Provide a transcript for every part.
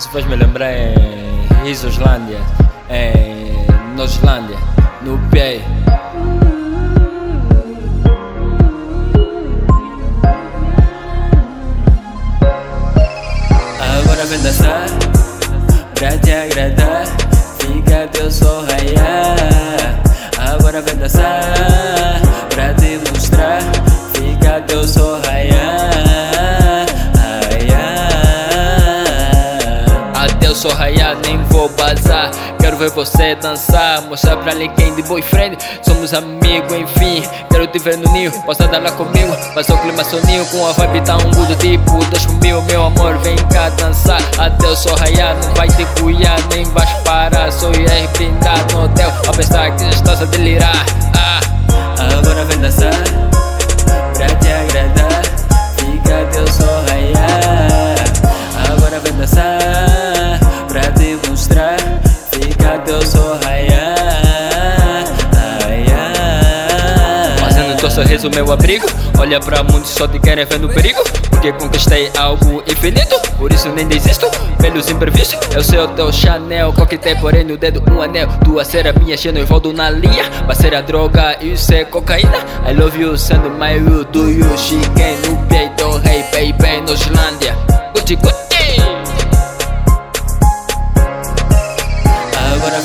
Isso faz me lembrar em Isoslândia, em Noslândia, no pé. Agora vem dançar, pra te agradar, fica teu sorraiar. Agora vem dançar, pra te mostrar, fica teu sorraiar. Eu sorraiar, nem vou bazar. Quero ver você dançar, mostrar pra ninguém de boyfriend. Somos amigos, enfim. Quero te ver no ninho, posso andar lá comigo. Passou o clima soninho, com a vibe tá um gudo tipo dois mil. Meu amor, vem cá dançar. Até eu sorraiar, não vai te cuidar, nem vais parar. Sou ir brindar no hotel, a pensar que estás a delirar. Ah, agora vem dançar, Fica sorraiar. Ai, ai. Fazendo teu sorriso meu abrigo. Olha pra mundo só te querem no perigo. Porque conquistei algo infinito Por isso nem desisto. Pelos imprevistos Eu sei o teu Chanel. Coquetel porém no dedo um anel. Tua cera minha cheia volto na linha. Parceira droga isso é cocaína. I love you sendo my you do you. Chiquei no peito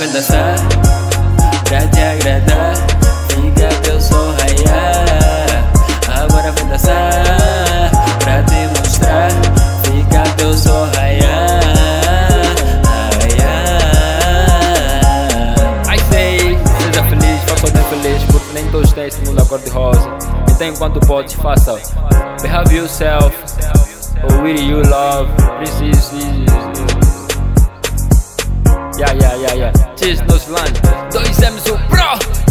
Vem dançar Pra te agradar Fica teu sorraiar Agora vem dançar Pra te mostrar Fica teu sorraiar Ai, ai. I say Seja feliz, faça alguém feliz Porque nem todos têm esse mundo a cor de rosa Então enquanto podes, faça. Behave yourself Or will you love. This is, Ja, ja, ja, ja, het is Nederland, Dojzem so pro